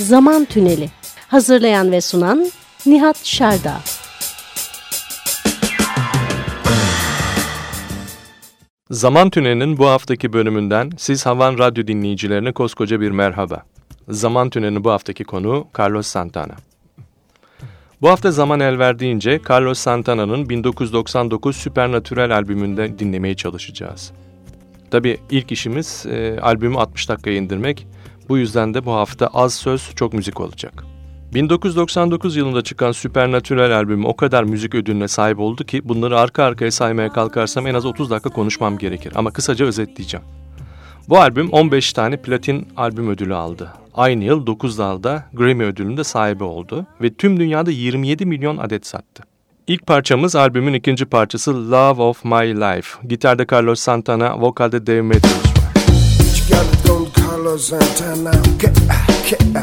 Zaman Tüneli. Hazırlayan ve sunan Nihat Şerda. Zaman Tüneli'nin bu haftaki bölümünden siz Havan Radyo dinleyicilerine koskoca bir merhaba. Zaman Tüneli'nin bu haftaki konuğu Carlos Santana. Bu hafta zaman el verdiğince Carlos Santana'nın 1999 Supernatural albümünde dinlemeye çalışacağız. Tabii ilk işimiz e, albümü 60 dakikaya indirmek. Bu yüzden de bu hafta az söz çok müzik olacak. 1999 yılında çıkan Supernatural albümü o kadar müzik ödülüne sahip oldu ki bunları arka arkaya saymaya kalkarsam en az 30 dakika konuşmam gerekir ama kısaca özetleyeceğim. Bu albüm 15 tane platin albüm ödülü aldı. Aynı yıl 9 dalda Grammy ödülünde sahibi oldu ve tüm dünyada 27 milyon adet sattı. İlk parçamız albümün ikinci parçası Love of My Life. Gitarda Carlos Santana, vokalde Dave Matthews var. Carlos Santana. Okay, ah, okay.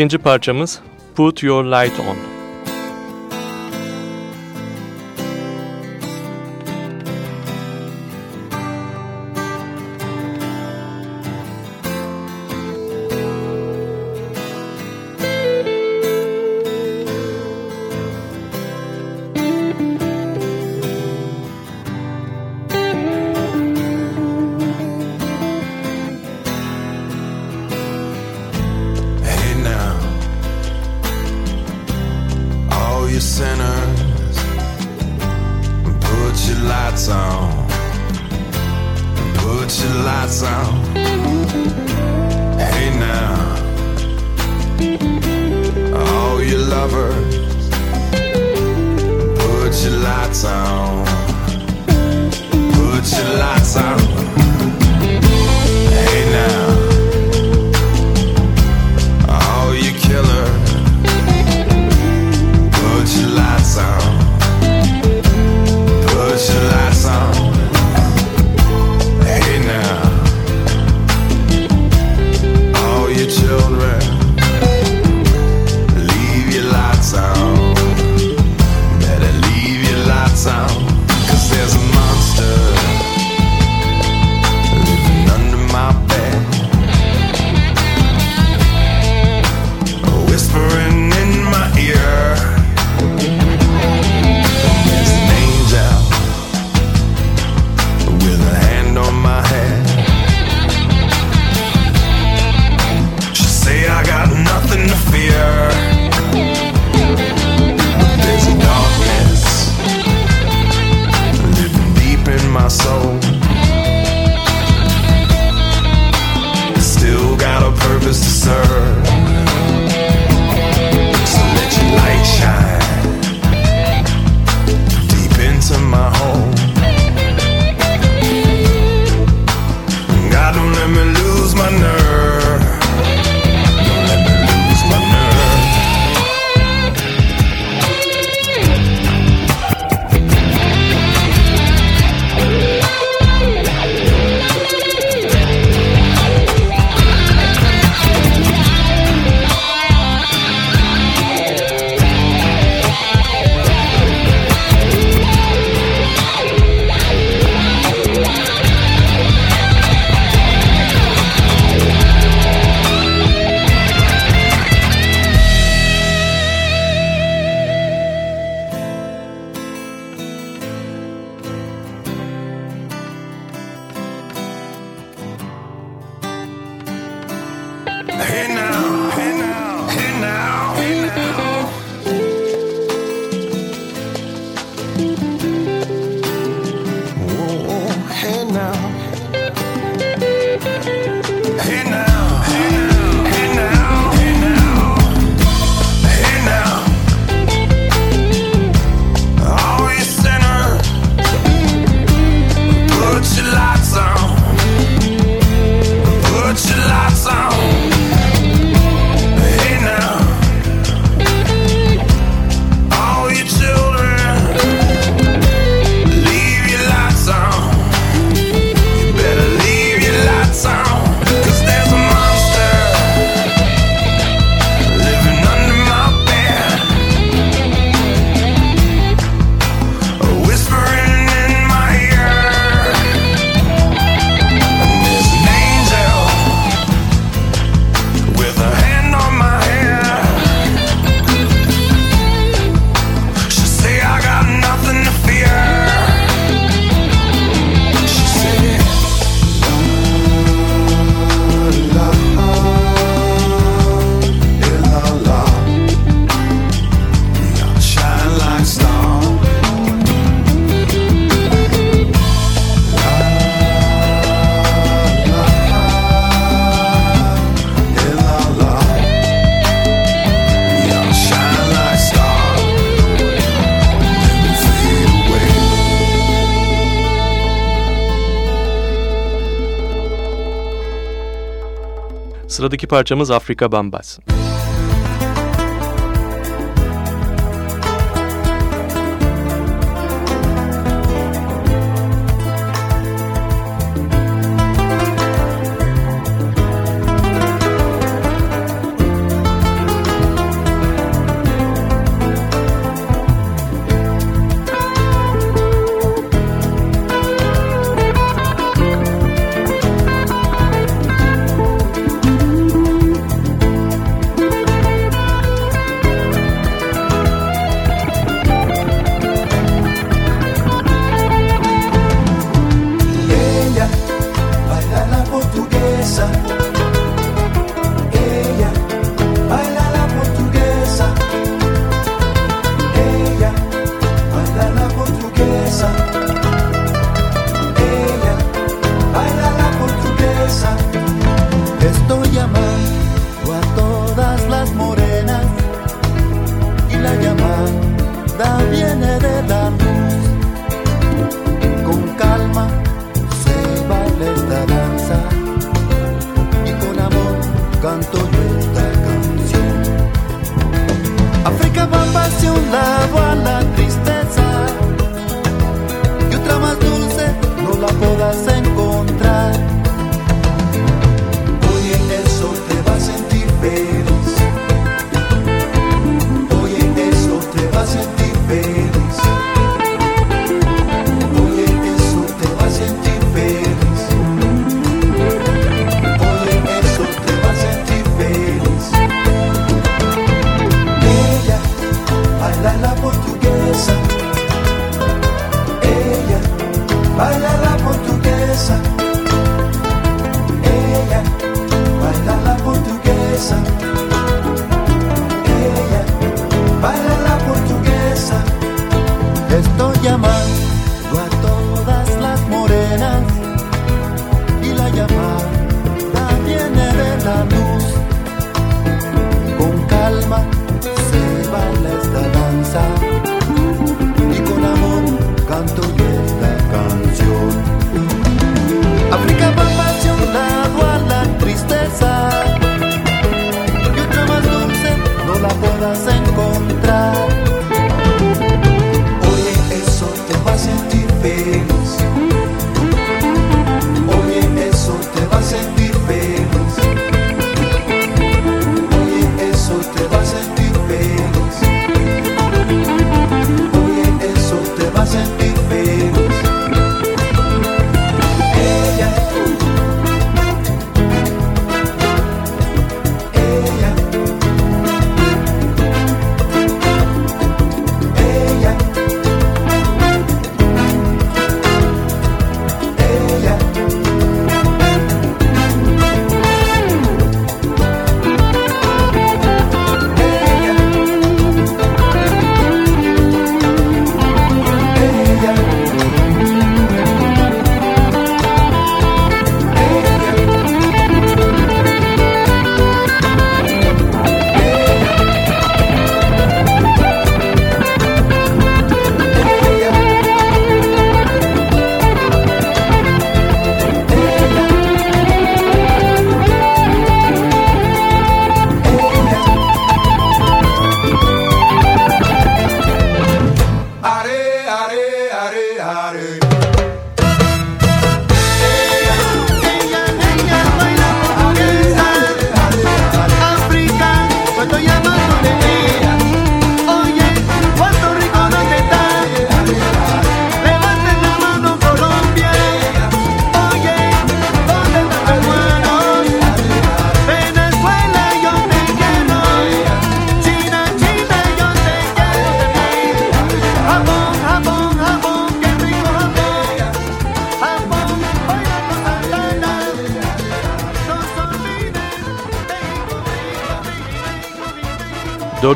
İkinci parçamız Put Your Light On. you sinners and put your lights on. Put your lights on. Hey now, all your lovers, put your lights on. Put your lights on. Sıradaki parçamız Afrika Bambas. Müzik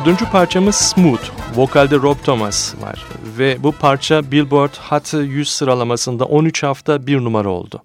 Dördüncü parçamız Smooth. Vokalde Rob Thomas var ve bu parça Billboard Hot 100 sıralamasında 13 hafta bir numara oldu.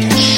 Right.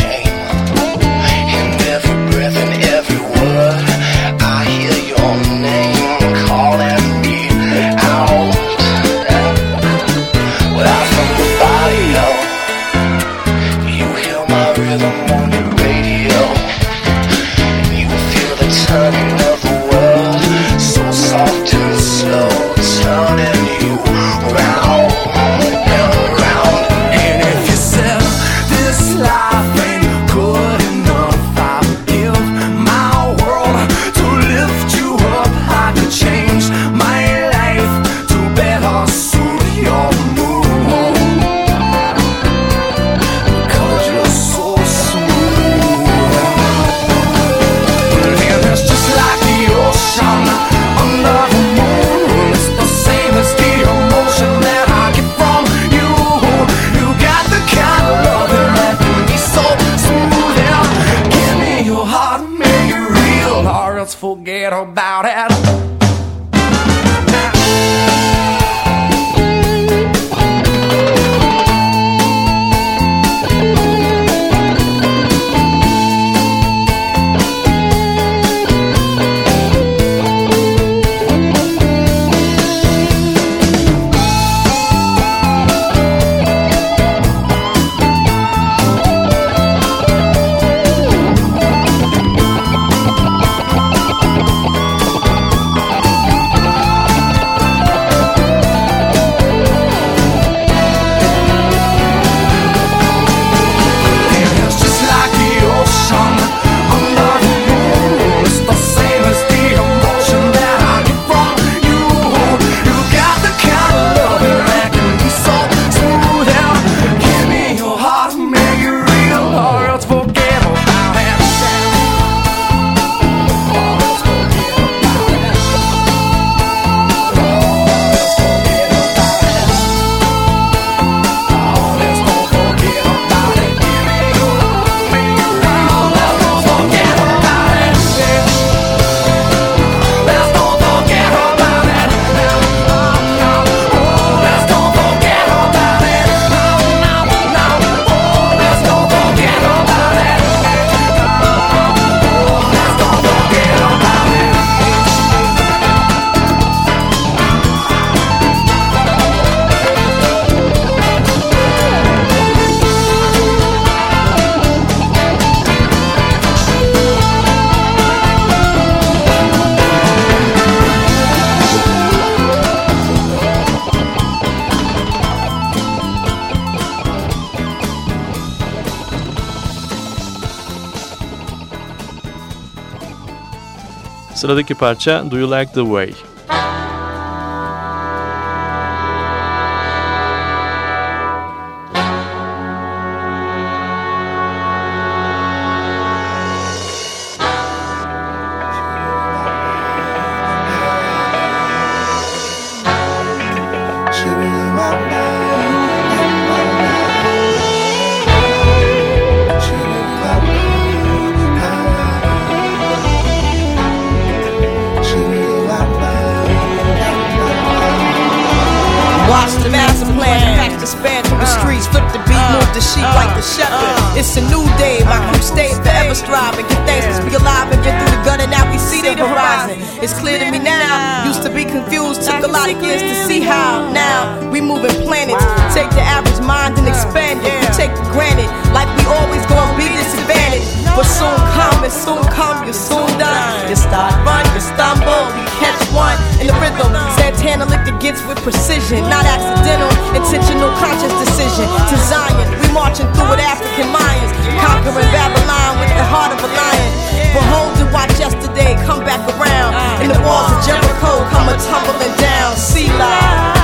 Sıradaki parça Do You Like The Way? going back to spend the streets, flip the beat, move the sheep like the shepherd. It's a new day, my crew stays forever striving. Give thanks, to be alive and get through the gun, and now we see the horizon. It's clear to me now. Used to be confused, took a lot of years to see how. Now we moving planets. Take the average mind and expand it. We take for granted, like we always gonna be disadvantaged. But soon come, and soon come, you soon done. You start run, you stumble, you catch one in the rhythm. Santana licked the gets with precision, not accidental, intentional, conscious to Zion, we marching through with African Mayans, conquering Babylon with the heart of a lion. Behold and watch yesterday come back around, and the walls of Jericho come a tumbling down. See live.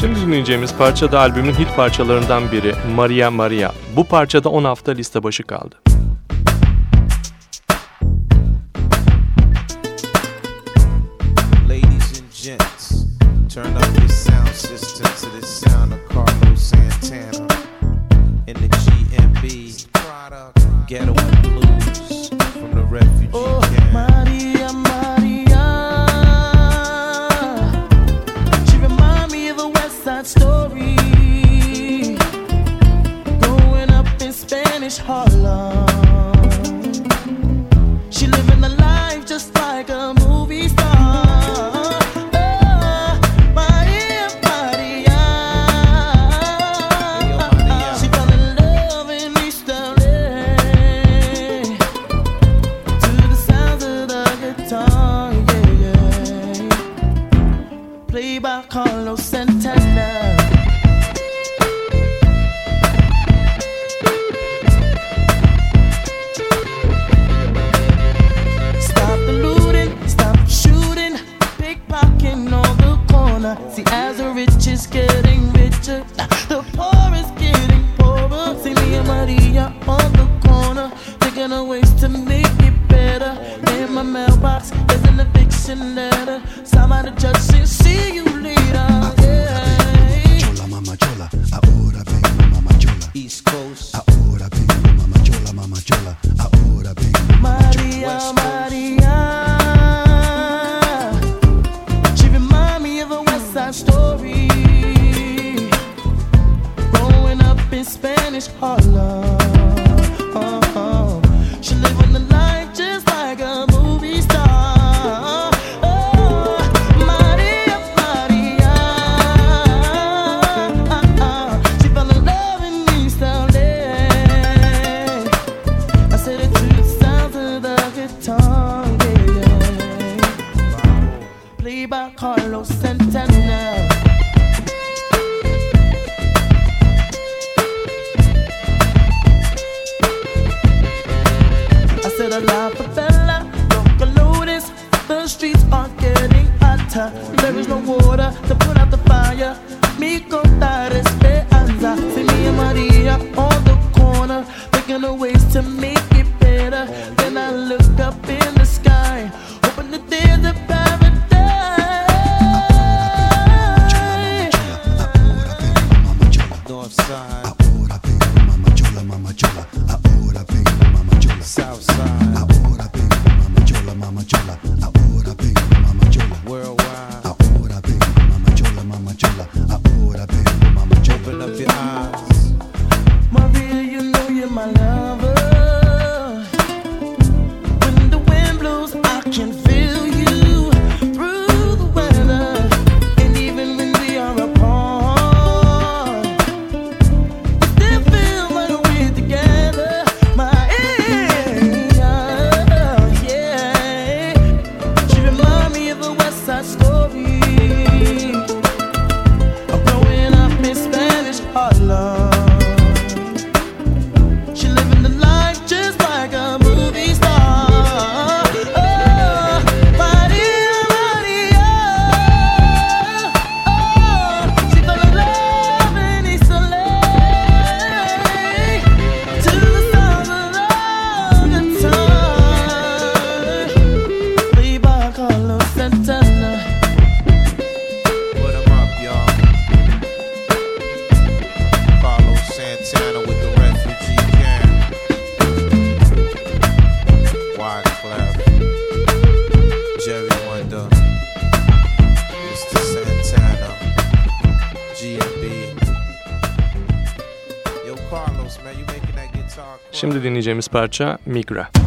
Şimdi dinleyeceğimiz parça da albümün hit parçalarından biri Maria Maria. Bu parçada 10 hafta liste başı kaldı. our love. parça Migra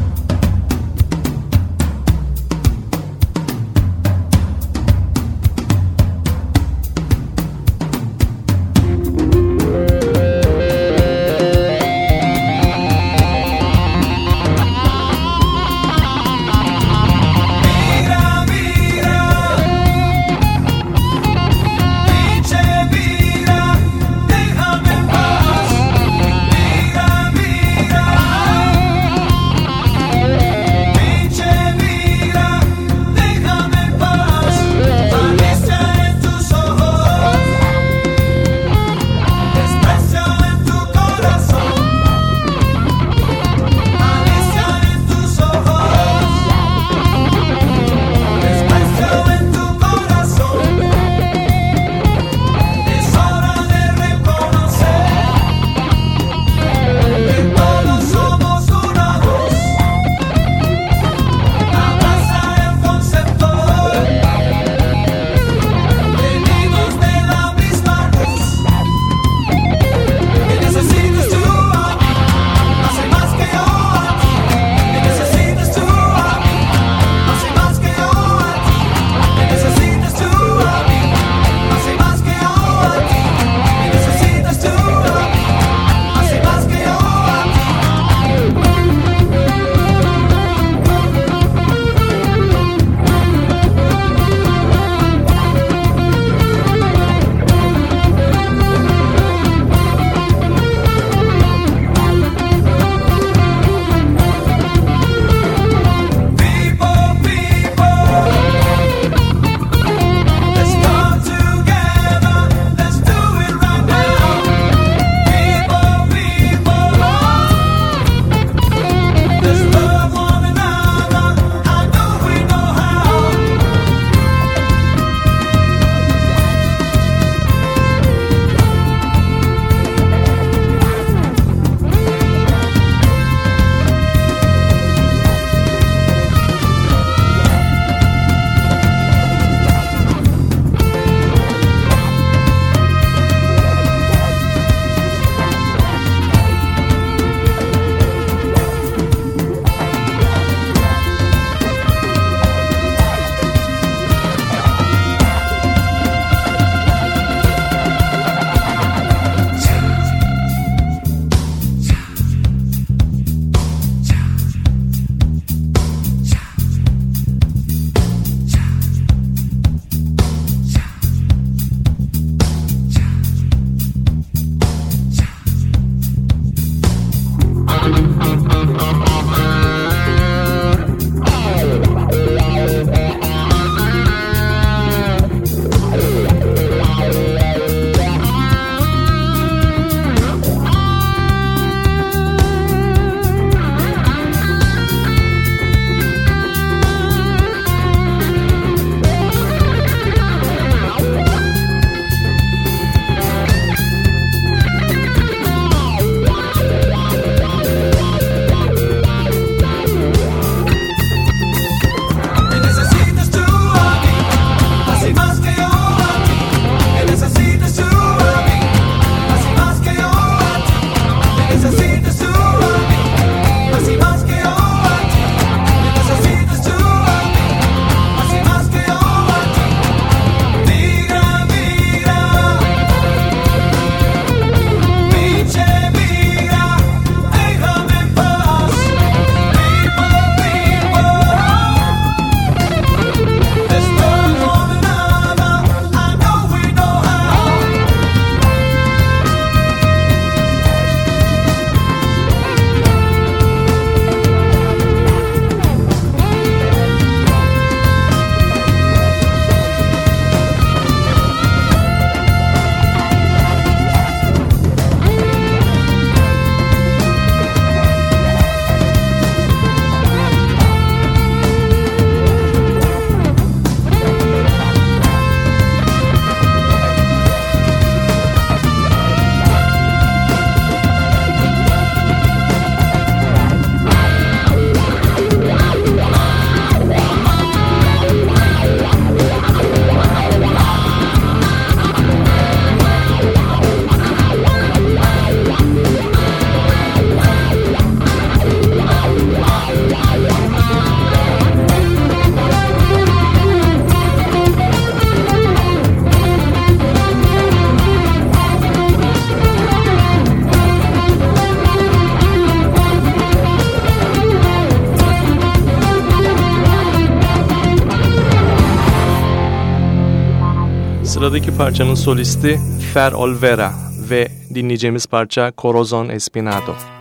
Sıradaki parçanın solisti Fer Olvera ve dinleyeceğimiz parça Corazon Espinado.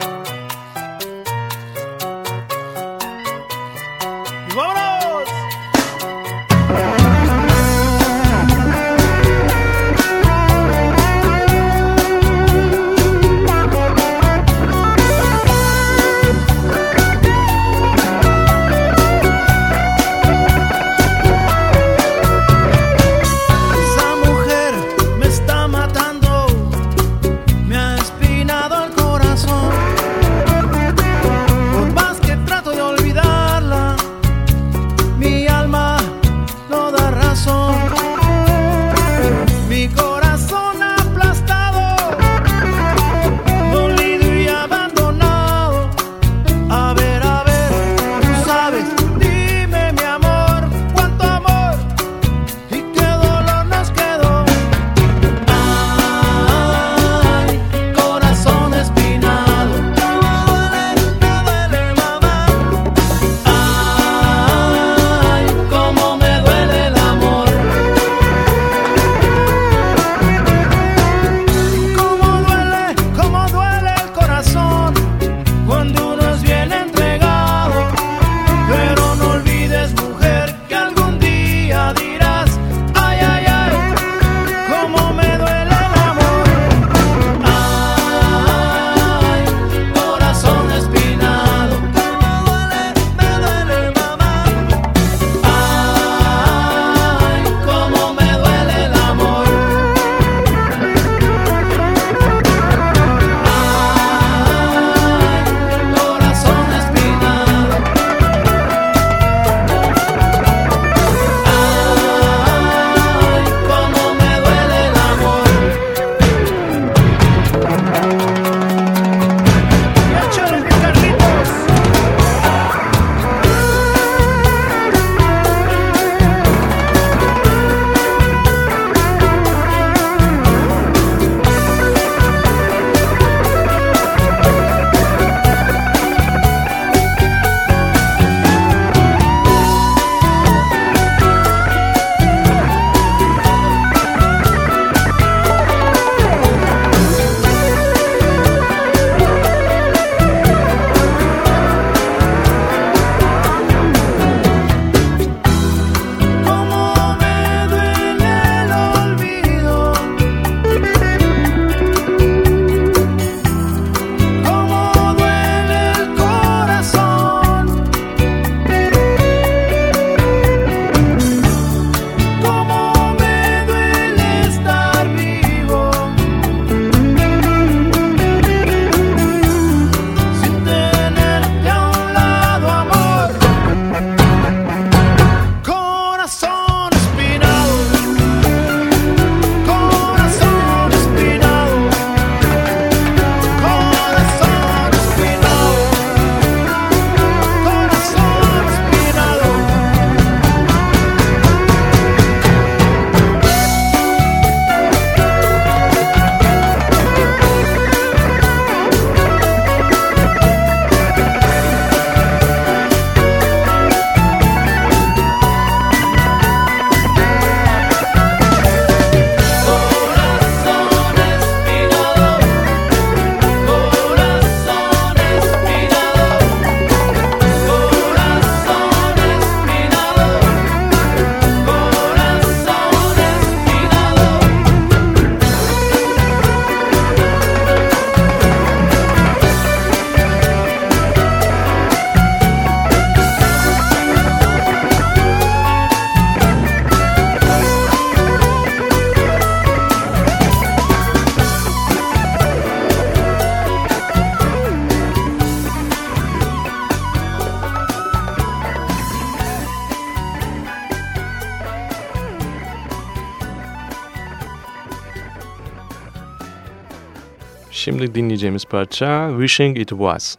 Şimdi dinleyeceğimiz parça Wishing It Was.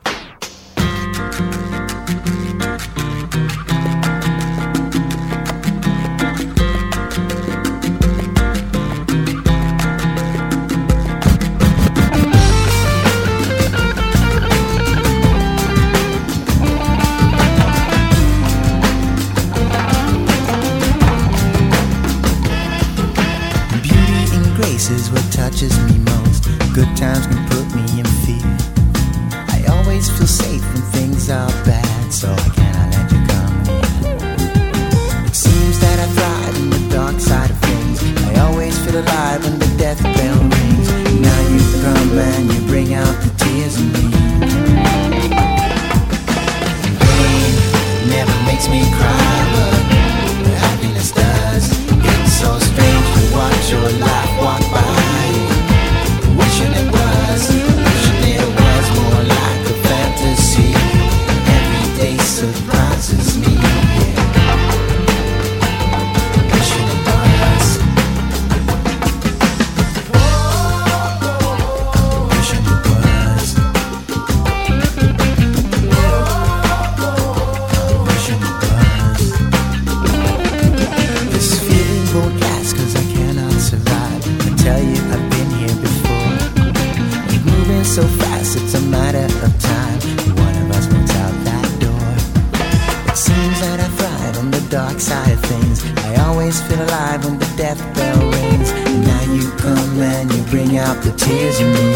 I always feel alive when the death bell rings. Now you come and you bring out the tears in me.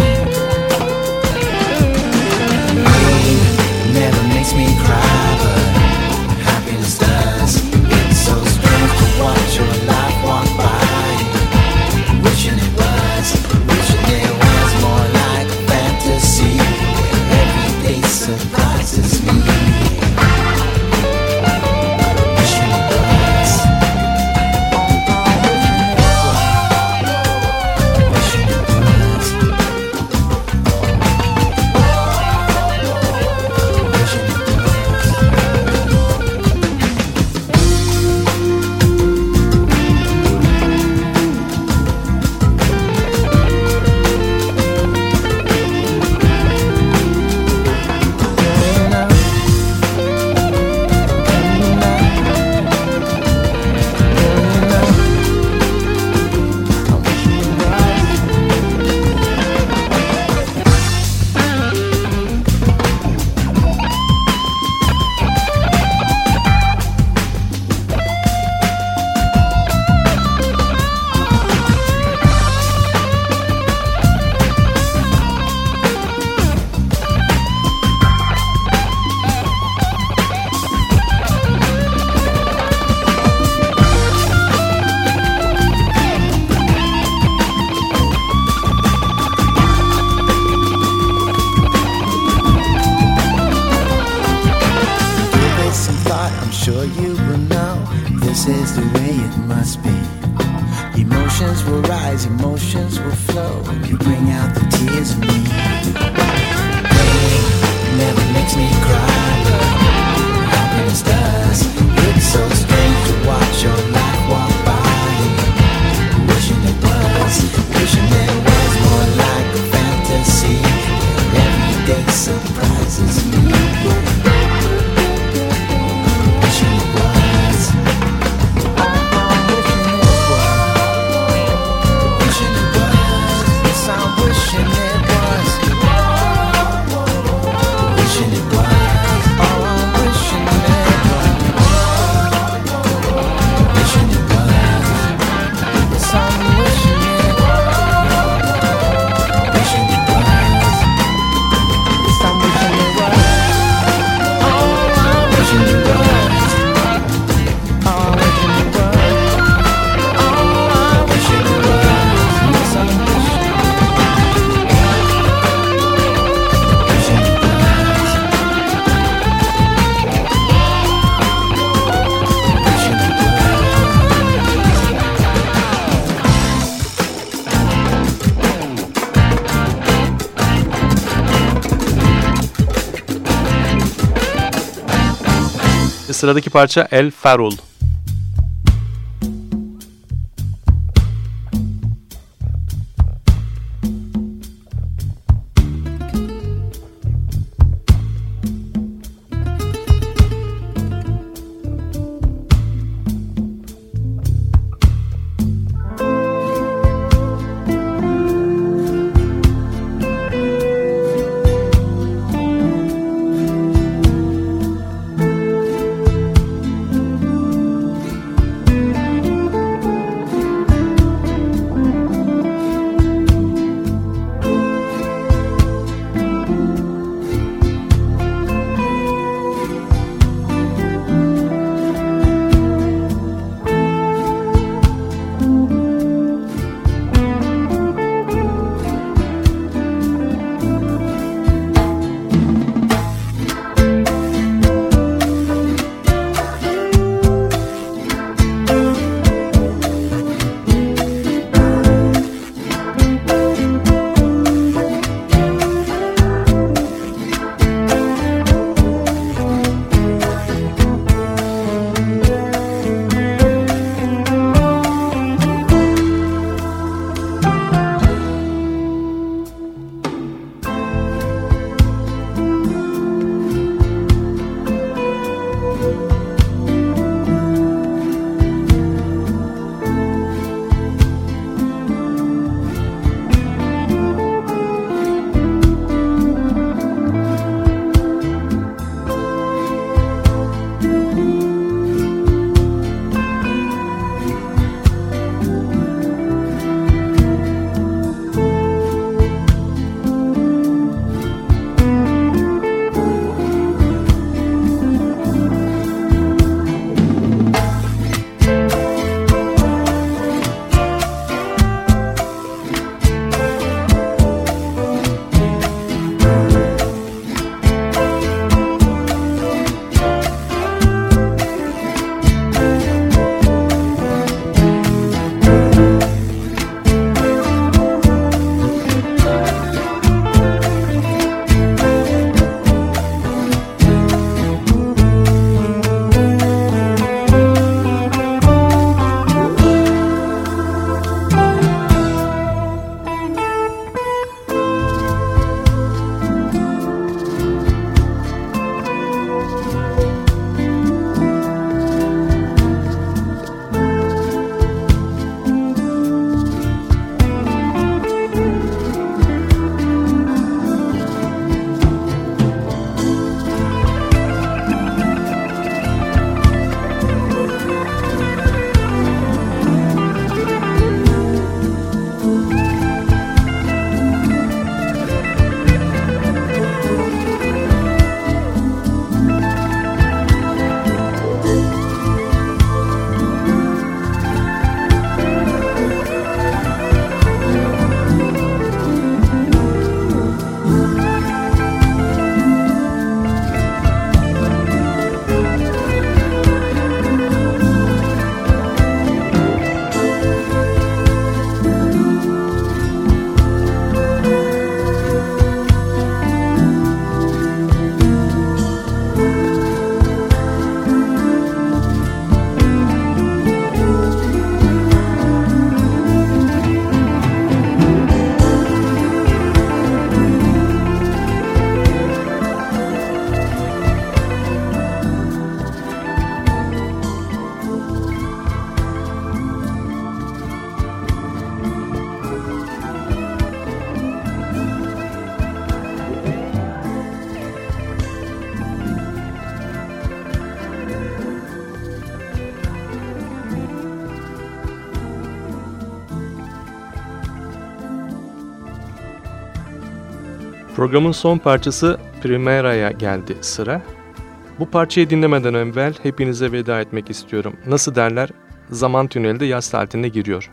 Pain never makes me cry, but happiness does. It's so strange to watch your life. Emotions will rise, emotions will flow. You bring out the tears in me. Pain never makes me cry, but happiness does. It's so strange to watch your life. Sıradaki parça El Ferul. Programın son parçası Primera'ya geldi sıra. Bu parçayı dinlemeden evvel hepinize veda etmek istiyorum. Nasıl derler? Zaman tüneli de yaz tatiline giriyor.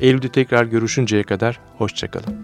Eylül'de tekrar görüşünceye kadar hoşçakalın.